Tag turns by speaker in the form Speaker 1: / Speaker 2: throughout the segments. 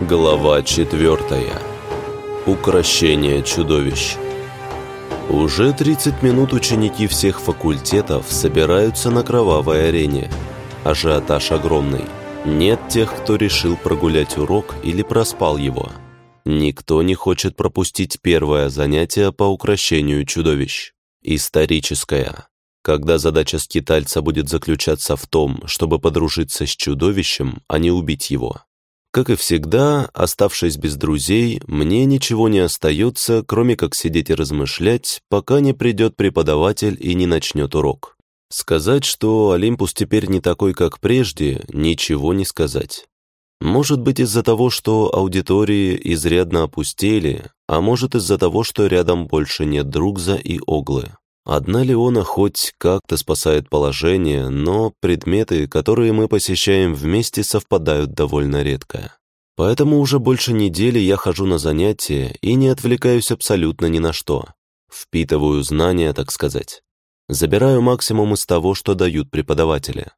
Speaker 1: Глава четвертая. Укращение чудовищ. Уже 30 минут ученики всех факультетов собираются на кровавой арене. Ажиотаж огромный. Нет тех, кто решил прогулять урок или проспал его. Никто не хочет пропустить первое занятие по укращению чудовищ. Историческое. Когда задача скитальца будет заключаться в том, чтобы подружиться с чудовищем, а не убить его. Как и всегда, оставшись без друзей, мне ничего не остается, кроме как сидеть и размышлять, пока не придет преподаватель и не начнет урок. Сказать, что Олимпус теперь не такой, как прежде, ничего не сказать. Может быть из-за того, что аудитории изрядно опустели, а может из-за того, что рядом больше нет Другза и Оглы. Одна Леона хоть как-то спасает положение, но предметы, которые мы посещаем вместе, совпадают довольно редко. Поэтому уже больше недели я хожу на занятия и не отвлекаюсь абсолютно ни на что. Впитываю знания, так сказать. Забираю максимум из того, что дают преподаватели.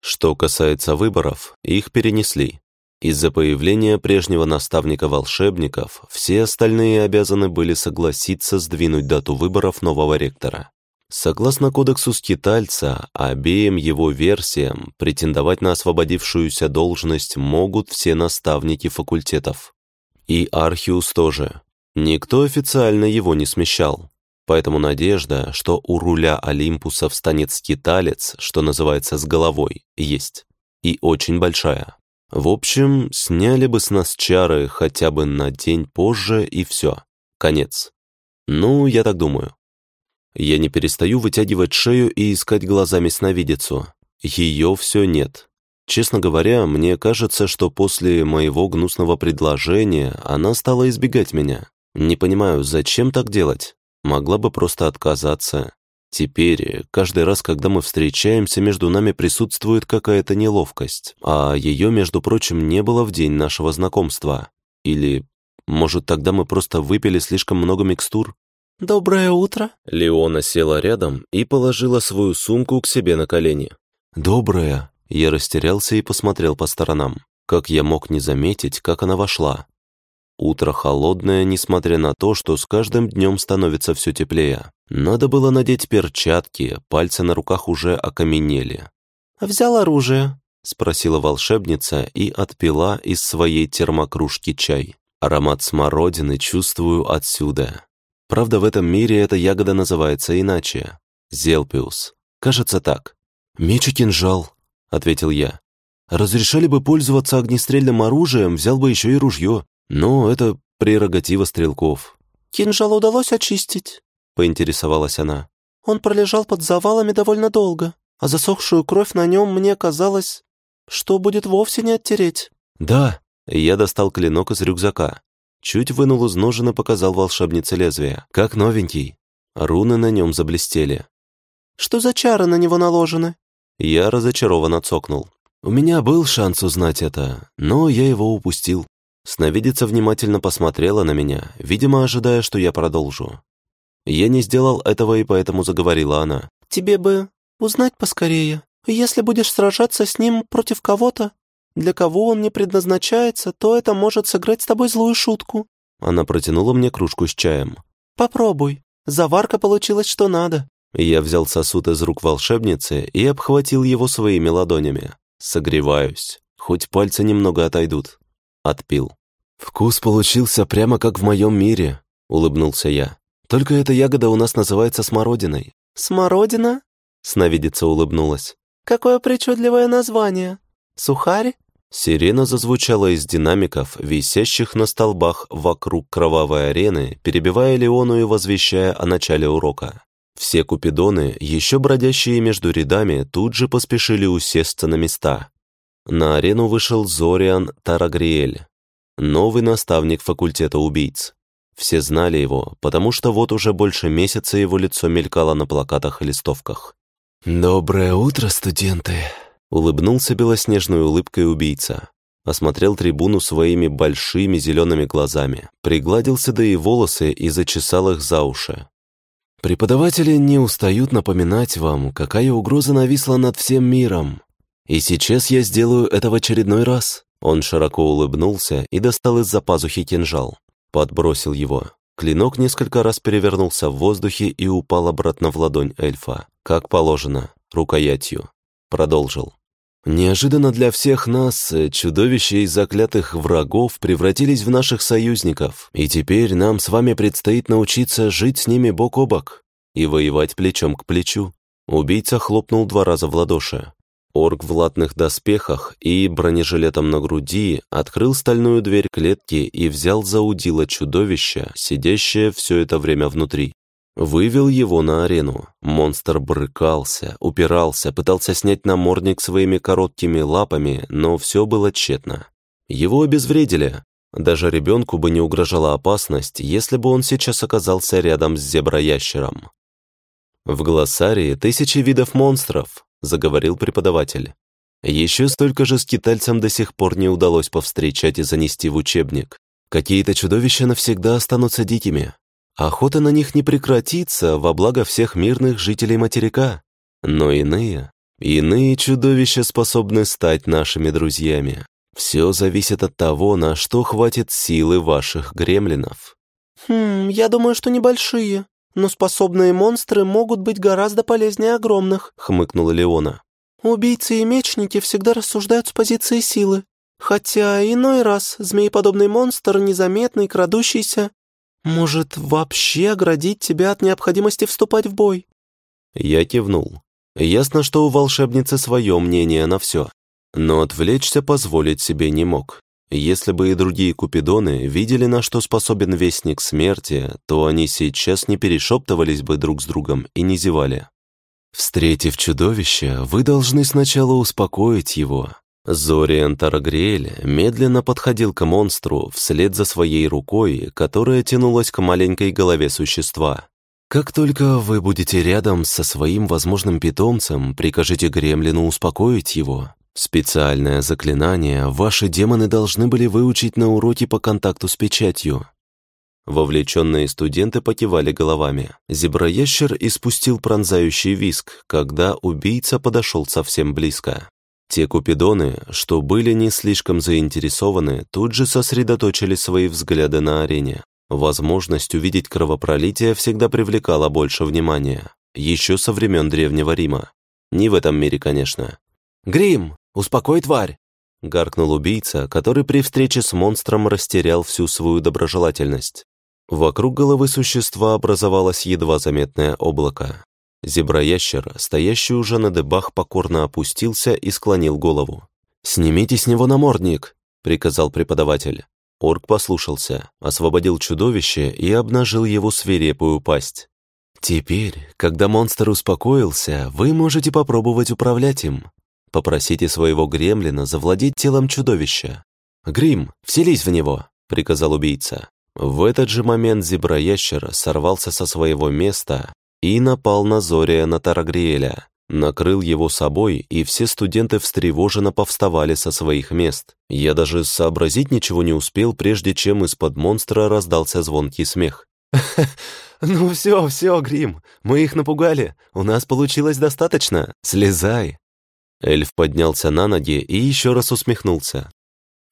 Speaker 1: Что касается выборов, их перенесли. Из-за появления прежнего наставника волшебников все остальные обязаны были согласиться сдвинуть дату выборов нового ректора. Согласно кодексу скитальца, обеим его версиям претендовать на освободившуюся должность могут все наставники факультетов. И Архиус тоже. Никто официально его не смещал. Поэтому надежда, что у руля Олимпуса встанет скиталец, что называется, с головой, есть. И очень большая. В общем, сняли бы с нас чары хотя бы на день позже, и все. Конец. Ну, я так думаю. Я не перестаю вытягивать шею и искать глазами сновидицу. Ее все нет. Честно говоря, мне кажется, что после моего гнусного предложения она стала избегать меня. Не понимаю, зачем так делать? Могла бы просто отказаться. Теперь, каждый раз, когда мы встречаемся, между нами присутствует какая-то неловкость, а ее, между прочим, не было в день нашего знакомства. Или, может, тогда мы просто выпили слишком много микстур?
Speaker 2: «Доброе утро!»
Speaker 1: Леона села рядом и положила свою сумку к себе на колени.
Speaker 3: «Доброе!»
Speaker 1: Я растерялся и посмотрел по сторонам. Как я мог не заметить, как она вошла? Утро холодное, несмотря на то, что с каждым днем становится все теплее. Надо было надеть перчатки, пальцы на руках уже окаменели.
Speaker 2: «Взял оружие?»
Speaker 1: — спросила волшебница и отпила из своей термокружки чай. Аромат смородины чувствую отсюда. Правда, в этом мире эта ягода называется иначе. Зелпиус. Кажется так.
Speaker 3: «Меч и кинжал», — ответил я.
Speaker 1: «Разрешали бы пользоваться огнестрельным оружием, взял бы еще и ружье. Но это прерогатива стрелков.
Speaker 2: «Кинжал удалось очистить?» — поинтересовалась она. «Он пролежал под завалами довольно долго, а засохшую кровь на нем мне казалось, что будет вовсе не оттереть».
Speaker 1: «Да», — я достал клинок из рюкзака. Чуть вынул из ножен и показал волшебнице лезвие. Как новенький. Руны на нем заблестели.
Speaker 2: «Что за чары на него наложены?»
Speaker 1: Я разочарованно цокнул. У меня был шанс узнать это, но я его упустил. Сновидица внимательно посмотрела на меня, видимо, ожидая, что я продолжу. Я не сделал этого, и поэтому заговорила она.
Speaker 2: «Тебе бы узнать поскорее. Если будешь сражаться с ним против кого-то, для кого он не предназначается, то это может сыграть с тобой злую шутку».
Speaker 1: Она протянула мне кружку с чаем.
Speaker 2: «Попробуй. Заварка получилась что надо».
Speaker 1: Я взял сосуд из рук волшебницы и обхватил его своими ладонями. Согреваюсь. Хоть пальцы немного отойдут. Отпил. «Вкус получился прямо как в моем мире», — улыбнулся я. «Только эта ягода у нас называется смородиной».
Speaker 2: «Смородина?» — сновидица улыбнулась. «Какое причудливое название. Сухарь?»
Speaker 1: Сирена зазвучала из динамиков, висящих на столбах вокруг кровавой арены, перебивая Леону и возвещая о начале урока. Все купидоны, еще бродящие между рядами, тут же поспешили усесться на места. На арену вышел Зориан Тарагриэль, новый наставник факультета убийц. Все знали его, потому что вот уже больше месяца его лицо мелькало на плакатах и листовках.
Speaker 3: «Доброе утро, студенты!»
Speaker 1: Улыбнулся белоснежной улыбкой убийца. Осмотрел трибуну своими большими зелеными глазами, пригладил седые волосы и зачесал их за уши.
Speaker 3: «Преподаватели не устают напоминать вам, какая угроза нависла над всем миром. И сейчас я сделаю это в очередной раз.
Speaker 1: Он широко улыбнулся и достал из-за пазухи кинжал. Подбросил его. Клинок несколько раз перевернулся в воздухе и упал обратно в ладонь эльфа, как положено, рукоятью. Продолжил. Неожиданно для всех нас э, чудовища из заклятых врагов превратились в наших союзников, и теперь нам с вами предстоит научиться жить с ними бок о бок и воевать плечом к плечу. Убийца хлопнул два раза в ладоши. Орк в латных доспехах и бронежилетом на груди открыл стальную дверь клетки и взял за удило чудовище, сидящее все это время внутри. Вывел его на арену. Монстр брыкался, упирался, пытался снять намордник своими короткими лапами, но все было тщетно. Его обезвредили. Даже ребенку бы не угрожала опасность, если бы он сейчас оказался рядом с зеброящером. В глоссарии тысячи видов монстров, заговорил преподаватель. Еще столько же скитальцам до сих пор не удалось повстречать и занести в учебник. Какие-то чудовища навсегда останутся дикими. Охота на них не прекратится во благо всех мирных жителей материка. Но иные, иные чудовища способны стать нашими друзьями. Все зависит от того, на что хватит силы ваших гремлинов.
Speaker 2: «Хм, я думаю, что небольшие», «Но способные монстры могут быть гораздо полезнее огромных», — хмыкнула Леона. «Убийцы и мечники всегда рассуждают с позиции силы. Хотя иной раз змееподобный монстр, незаметный, крадущийся, может вообще оградить тебя от необходимости вступать в бой».
Speaker 1: Я кивнул. Ясно, что у волшебницы свое мнение на все. Но отвлечься позволить себе не мог. Если бы и другие купидоны видели, на что способен Вестник Смерти, то они сейчас не перешептывались бы друг с другом и не зевали. Встретив чудовище, вы должны сначала успокоить его. Зориан Тарагриэль медленно подходил к монстру вслед за своей рукой, которая тянулась к маленькой голове существа. Как только вы будете рядом со своим возможным питомцем, прикажите гремлину успокоить его. Специальное заклинание ваши демоны должны были выучить на уроке по контакту с печатью. Вовлеченные студенты покивали головами. Зеброящер испустил пронзающий виск, когда убийца подошел совсем близко. Те купидоны, что были не слишком заинтересованы, тут же сосредоточили свои взгляды на арене. Возможность увидеть кровопролитие всегда привлекала больше внимания. Еще со времен Древнего Рима. Не в этом мире, конечно. «Грим, «Успокой, тварь!» — гаркнул убийца, который при встрече с монстром растерял всю свою доброжелательность. Вокруг головы существа образовалось едва заметное облако. Зеброящер, стоящий уже на дыбах, покорно опустился и склонил голову. «Снимите с него намордник!» — приказал преподаватель. Орк послушался, освободил чудовище и обнажил его свирепую пасть. «Теперь, когда монстр успокоился, вы можете попробовать управлять им. Попросите своего гремлина завладеть телом чудовища. «Грим, вселись в него!» — приказал убийца. В этот же момент зеброящер сорвался со своего места и напал на Зория на Тарагриэля. Накрыл его собой, и все студенты встревоженно повставали со своих мест. Я даже сообразить ничего не успел, прежде чем из-под монстра раздался звонкий смех. «Ну все, все, Грим, мы их напугали. У нас получилось достаточно. Слезай!» Эльф поднялся на ноги и еще раз усмехнулся.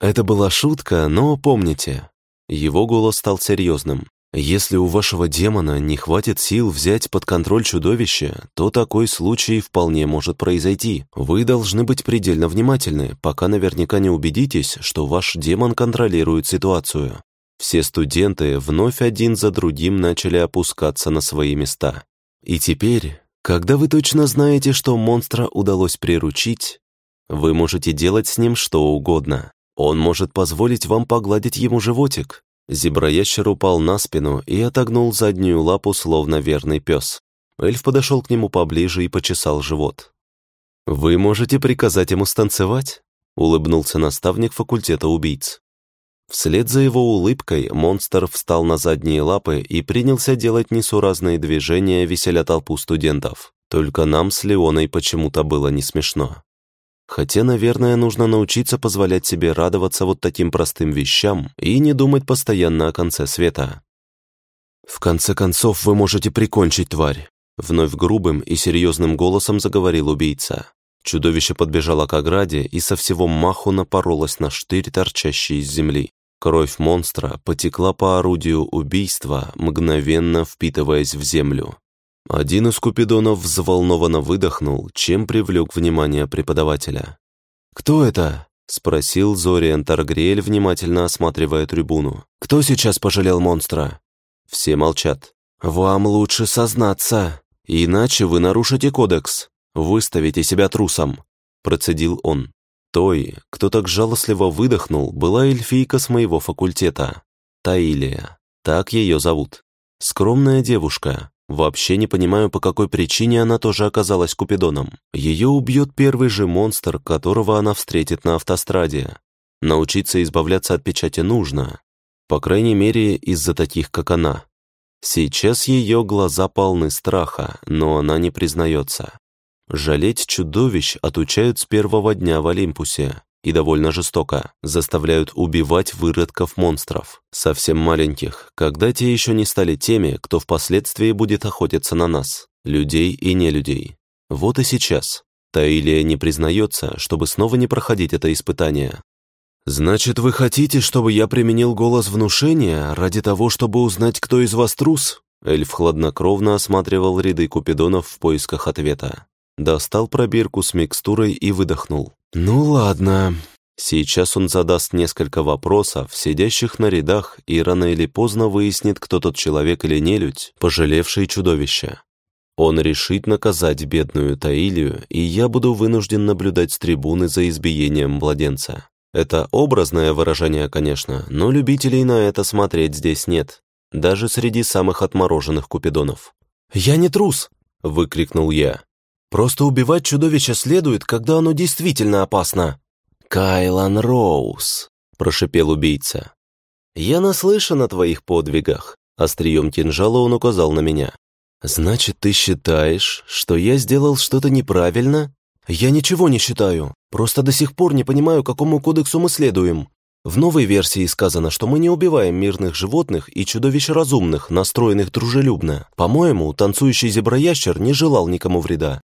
Speaker 1: «Это была шутка, но помните». Его голос стал серьезным. «Если у вашего демона не хватит сил взять под контроль чудовище, то такой случай вполне может произойти. Вы должны быть предельно внимательны, пока наверняка не убедитесь, что ваш демон контролирует ситуацию». Все студенты вновь один за другим начали опускаться на свои места. И теперь когда вы точно знаете, что монстра удалось приручить, вы можете делать с ним что угодно. Он может позволить вам погладить ему животик. Зеброящер упал на спину и отогнул заднюю лапу, словно верный пес. Эльф подошел к нему поближе и почесал живот. «Вы можете приказать ему станцевать?» — улыбнулся наставник факультета убийц. Вслед за его улыбкой монстр встал на задние лапы и принялся делать несуразные движения, веселя толпу студентов. Только нам с Леоной почему-то было не смешно. Хотя, наверное, нужно научиться позволять себе радоваться вот таким простым вещам и не думать постоянно о конце света. «В конце концов, вы можете прикончить тварь», вновь грубым и серьезным голосом заговорил убийца. Чудовище подбежало к ограде и со всего маху напоролось на штырь, торчащий из земли. Кровь монстра потекла по орудию убийства, мгновенно впитываясь в землю. Один из купидонов взволнованно выдохнул, чем привлек внимание преподавателя.
Speaker 3: «Кто это?»
Speaker 1: — спросил Зориан Таргриэль, внимательно осматривая трибуну.
Speaker 3: «Кто сейчас пожалел монстра?»
Speaker 1: Все молчат.
Speaker 3: «Вам лучше сознаться, иначе вы нарушите кодекс, выставите себя трусом», — процедил он.
Speaker 1: Той, кто так жалостливо выдохнул, была эльфийка с моего факультета. Таилия. Так ее зовут. Скромная девушка. Вообще не понимаю, по какой причине она тоже оказалась Купидоном. Ее убьет первый же монстр, которого она встретит на автостраде. Научиться избавляться от печати нужно. По крайней мере, из-за таких, как она. Сейчас ее глаза полны страха, но она не признается. Жалеть чудовищ отучают с первого дня в Олимпусе. И довольно жестоко. Заставляют убивать выродков-монстров. Совсем маленьких, когда те еще не стали теми, кто впоследствии будет охотиться на нас. Людей и нелюдей. Вот и сейчас. Таилия не признается, чтобы снова не проходить это испытание.
Speaker 3: «Значит, вы хотите, чтобы я применил голос внушения ради того, чтобы узнать, кто из вас трус?»
Speaker 1: Эльф хладнокровно осматривал ряды купидонов в поисках ответа. Достал пробирку с микстурой и выдохнул.
Speaker 3: «Ну ладно».
Speaker 1: Сейчас он задаст несколько вопросов, сидящих на рядах, и рано или поздно выяснит, кто тот человек или нелюдь, пожалевший чудовище. Он решит наказать бедную Таилию, и я буду вынужден наблюдать с трибуны за избиением младенца. Это образное выражение, конечно, но любителей на это смотреть здесь нет, даже среди самых отмороженных купидонов.
Speaker 3: «Я не трус!»
Speaker 1: — выкрикнул я.
Speaker 3: «Просто убивать чудовище следует, когда оно действительно опасно!»
Speaker 1: «Кайлан Роуз!» — прошипел убийца. «Я наслышан о твоих подвигах», — острием кинжала он указал на меня. «Значит, ты считаешь, что я сделал что-то неправильно?»
Speaker 3: «Я ничего не считаю. Просто до сих пор не понимаю, какому кодексу мы следуем. В новой версии сказано, что мы не убиваем мирных животных и чудовищ разумных, настроенных дружелюбно. По-моему, танцующий зеброящер не желал никому вреда».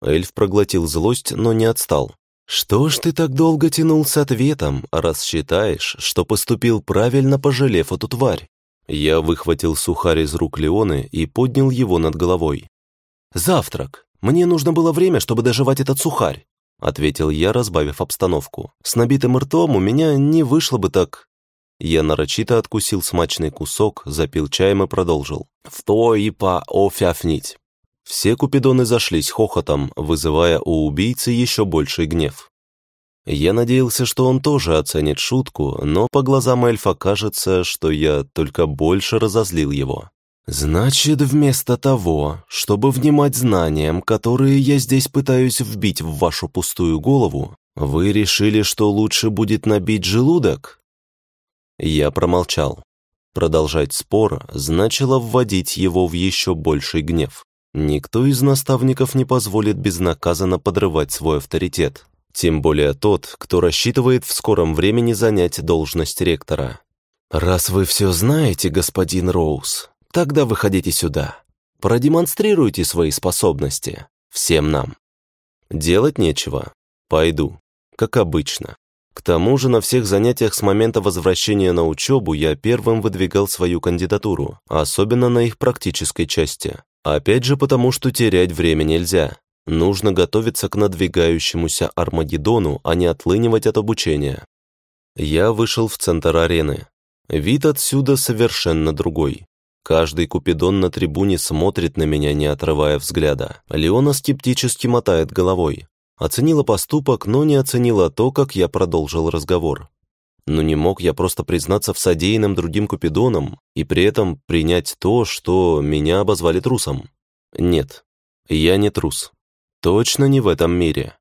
Speaker 1: Эльф проглотил злость, но не отстал. «Что ж ты так долго тянул с ответом, раз считаешь, что поступил правильно, пожалев эту тварь?» Я выхватил сухарь из рук Леоны и поднял его над головой.
Speaker 3: «Завтрак. Мне нужно было время, чтобы доживать этот сухарь», ответил я, разбавив обстановку. «С набитым ртом у меня не вышло бы так...»
Speaker 1: Я нарочито откусил смачный кусок, запил чаем и продолжил. «В то и по офяфнить». Все купидоны зашлись хохотом, вызывая у убийцы еще больший гнев. Я надеялся, что он тоже оценит шутку, но по глазам эльфа кажется, что я только больше разозлил его.
Speaker 3: «Значит, вместо того, чтобы внимать знаниям, которые я здесь пытаюсь вбить в вашу пустую голову, вы решили, что лучше будет набить желудок?»
Speaker 1: Я промолчал. Продолжать спор значило вводить его в еще больший гнев. Никто из наставников не позволит безнаказанно подрывать свой авторитет, тем более тот, кто рассчитывает в скором времени занять должность ректора.
Speaker 3: «Раз вы все знаете, господин Роуз, Тогда выходите сюда. Продемонстрируйте свои способности. Всем нам.
Speaker 1: Делать нечего. Пойду. Как обычно. К тому же на всех занятиях с момента возвращения на учебу я первым выдвигал свою кандидатуру, особенно на их практической части. Опять же потому, что терять время нельзя. Нужно готовиться к надвигающемуся Армагеддону, а не отлынивать от обучения. Я вышел в центр арены. Вид отсюда совершенно другой. Каждый купидон на трибуне смотрит на меня, не отрывая взгляда. Леона скептически мотает головой. Оценила поступок, но не оценила то, как я продолжил разговор. Но не мог я просто признаться в содеянном другим купидонам и при этом принять то, что меня обозвали трусом. Нет, я не трус. Точно не в этом мире.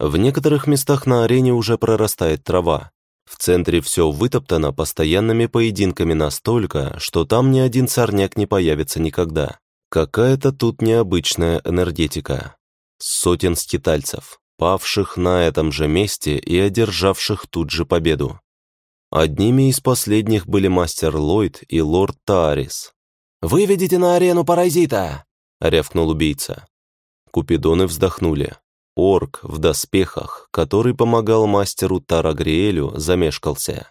Speaker 1: В некоторых местах на арене уже прорастает трава, в центре все вытоптано постоянными поединками настолько, что там ни один сорняк не появится никогда. Какая-то тут необычная энергетика. Сотен скитальцев, павших на этом же месте и одержавших тут же победу. Одними из последних были мастер Ллойд и лорд Таарис.
Speaker 3: «Выведите на арену паразита!»
Speaker 1: — рявкнул убийца. Купидоны вздохнули. Орк в доспехах, который помогал мастеру Тарагриэлю, замешкался.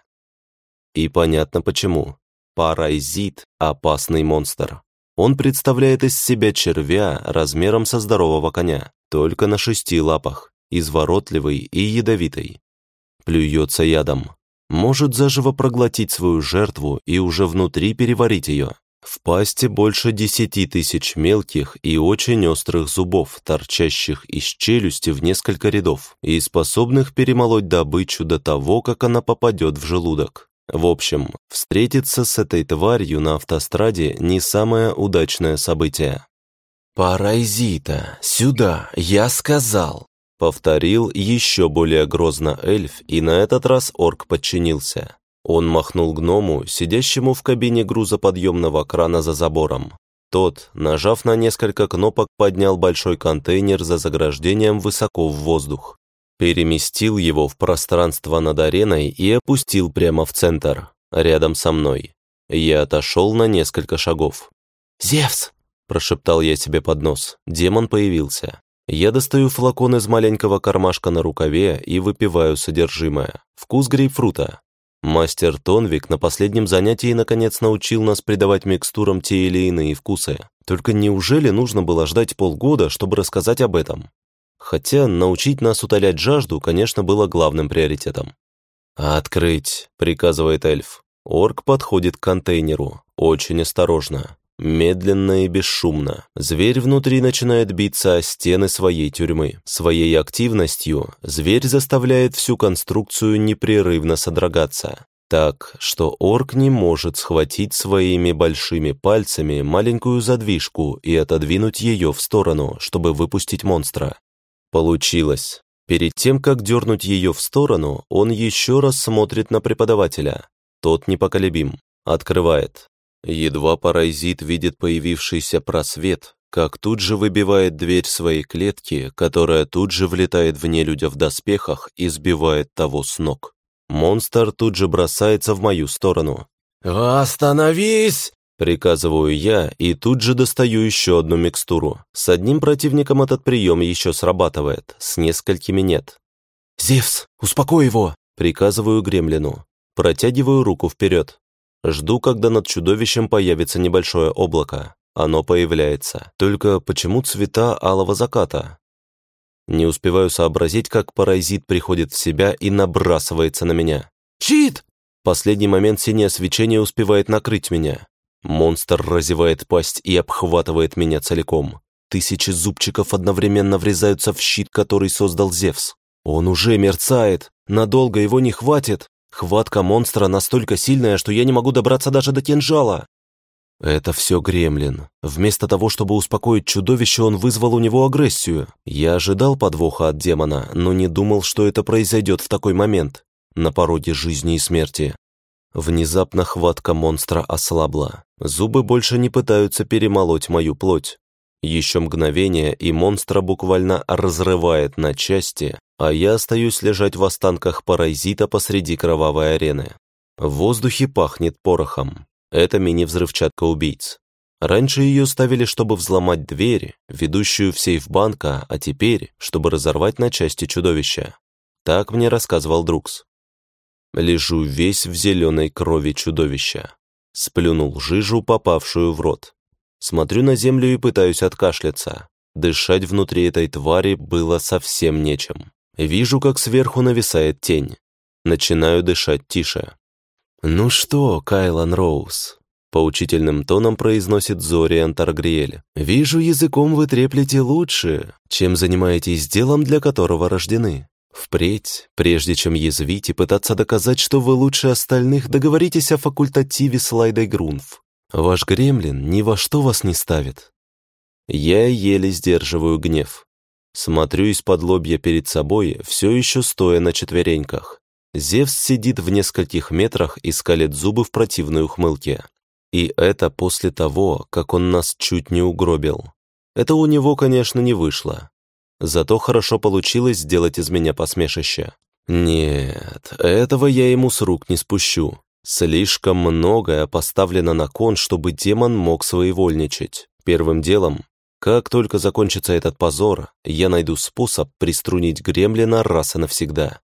Speaker 1: И понятно почему. Паразит – опасный монстр. Он представляет из себя червя размером со здорового коня, только на шести лапах, изворотливый и ядовитый. Плюется ядом. Может заживо проглотить свою жертву и уже внутри переварить ее. В пасти больше десяти тысяч мелких и очень острых зубов, торчащих из челюсти в несколько рядов и способных перемолоть добычу до того, как она попадет в желудок. В общем, встретиться с этой тварью на автостраде не самое удачное событие.
Speaker 3: «Паразита, сюда, я сказал!»
Speaker 1: Повторил еще более грозно эльф, и на этот раз орк подчинился. Он махнул гному, сидящему в кабине грузоподъемного крана за забором. Тот, нажав на несколько кнопок, поднял большой контейнер за заграждением высоко в воздух. Переместил его в пространство над ареной и опустил прямо в центр, рядом со мной. Я отошел на несколько шагов.
Speaker 3: «Зевс!»
Speaker 1: – прошептал я себе под нос. Демон появился. Я достаю флакон из маленького кармашка на рукаве и выпиваю содержимое. Вкус грейпфрута. Мастер Тонвик на последнем занятии наконец научил нас придавать микстурам те или иные вкусы. Только неужели нужно было ждать полгода, чтобы рассказать об этом? Хотя научить нас утолять жажду, конечно, было главным приоритетом. «Открыть», — приказывает эльф. Орк подходит к контейнеру, очень осторожно, медленно и бесшумно. Зверь внутри начинает биться о стены своей тюрьмы. Своей активностью зверь заставляет всю конструкцию непрерывно содрогаться. Так, что орк не может схватить своими большими пальцами маленькую задвижку и отодвинуть ее в сторону, чтобы выпустить монстра. Получилось. Перед тем, как дернуть ее в сторону, он еще раз смотрит на преподавателя. Тот непоколебим. Открывает. Едва паразит видит появившийся просвет, как тут же выбивает дверь своей клетки, которая тут же влетает в нелюдя в доспехах и сбивает того с ног. Монстр тут же бросается в мою сторону.
Speaker 3: «Остановись!»
Speaker 1: Приказываю я и тут же достаю еще одну микстуру. С одним противником этот прием еще срабатывает, с несколькими нет.
Speaker 3: «Зевс, успокой его!» Приказываю гремлину.
Speaker 1: Протягиваю руку вперед. Жду, когда над чудовищем появится небольшое облако. Оно появляется. Только почему цвета алого заката? Не успеваю сообразить, как паразит приходит в себя и набрасывается на меня.
Speaker 3: «Щит!»
Speaker 1: В последний момент синее свечение успевает накрыть меня. Монстр разевает пасть и обхватывает меня целиком. Тысячи зубчиков одновременно врезаются в щит, который создал Зевс. Он уже мерцает. Надолго его не хватит. Хватка монстра настолько сильная, что я не могу добраться даже до кинжала. Это все гремлин. Вместо того, чтобы успокоить чудовище, он вызвал у него агрессию. Я ожидал подвоха от демона, но не думал, что это произойдет в такой момент. На пороге жизни и смерти. Внезапно хватка монстра ослабла. Зубы больше не пытаются перемолоть мою плоть. Еще мгновение, и монстра буквально разрывает на части, а я остаюсь лежать в останках паразита посреди кровавой арены. В воздухе пахнет порохом. Это мини-взрывчатка убийц. Раньше ее ставили, чтобы взломать дверь, ведущую в сейф банка, а теперь, чтобы разорвать на части чудовища. Так мне рассказывал Друкс. Лежу весь в зеленой крови чудовища. Сплюнул жижу, попавшую в рот. Смотрю на землю и пытаюсь откашляться. Дышать внутри этой твари было совсем нечем. Вижу, как сверху нависает тень. Начинаю дышать тише. «Ну что, Кайлан Роуз?» Поучительным тоном произносит Зориан Таргриэль. «Вижу, языком вы треплете лучше, чем занимаетесь делом, для которого рождены. Впредь, прежде чем язвить и пытаться доказать, что вы лучше остальных, договоритесь о факультативе с Лайдой Грунф. Ваш гремлин ни во что вас не ставит». Я еле сдерживаю гнев. Смотрю из-под лобья перед собой, все еще стоя на четвереньках. Зевс сидит в нескольких метрах и скалит зубы в противной ухмылке. И это после того, как он нас чуть не угробил. Это у него, конечно, не вышло. Зато хорошо получилось сделать из меня посмешище. Нет, этого я ему с рук не спущу. Слишком многое поставлено на кон, чтобы демон мог своевольничать. Первым делом Как только закончится этот позор, я найду способ приструнить гремлина раз и навсегда.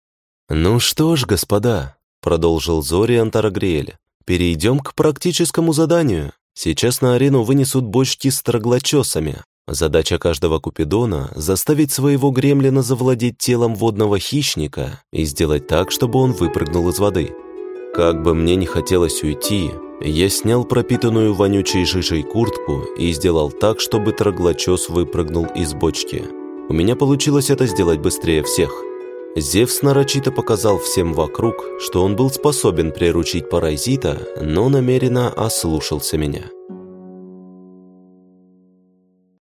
Speaker 1: «Ну что ж, господа», — продолжил Зориан Тарагриэль, «перейдем к практическому заданию. Сейчас на арену вынесут бочки с троглочесами. Задача каждого Купидона — заставить своего гремлина завладеть телом водного хищника и сделать так, чтобы он выпрыгнул из воды. Как бы мне не хотелось уйти, я снял пропитанную вонючей жижей куртку и сделал так, чтобы троглочес выпрыгнул из бочки. У меня получилось это сделать быстрее всех. Зевс нарочито показал всем вокруг, что он был способен приручить паразита, но намеренно ослушался меня.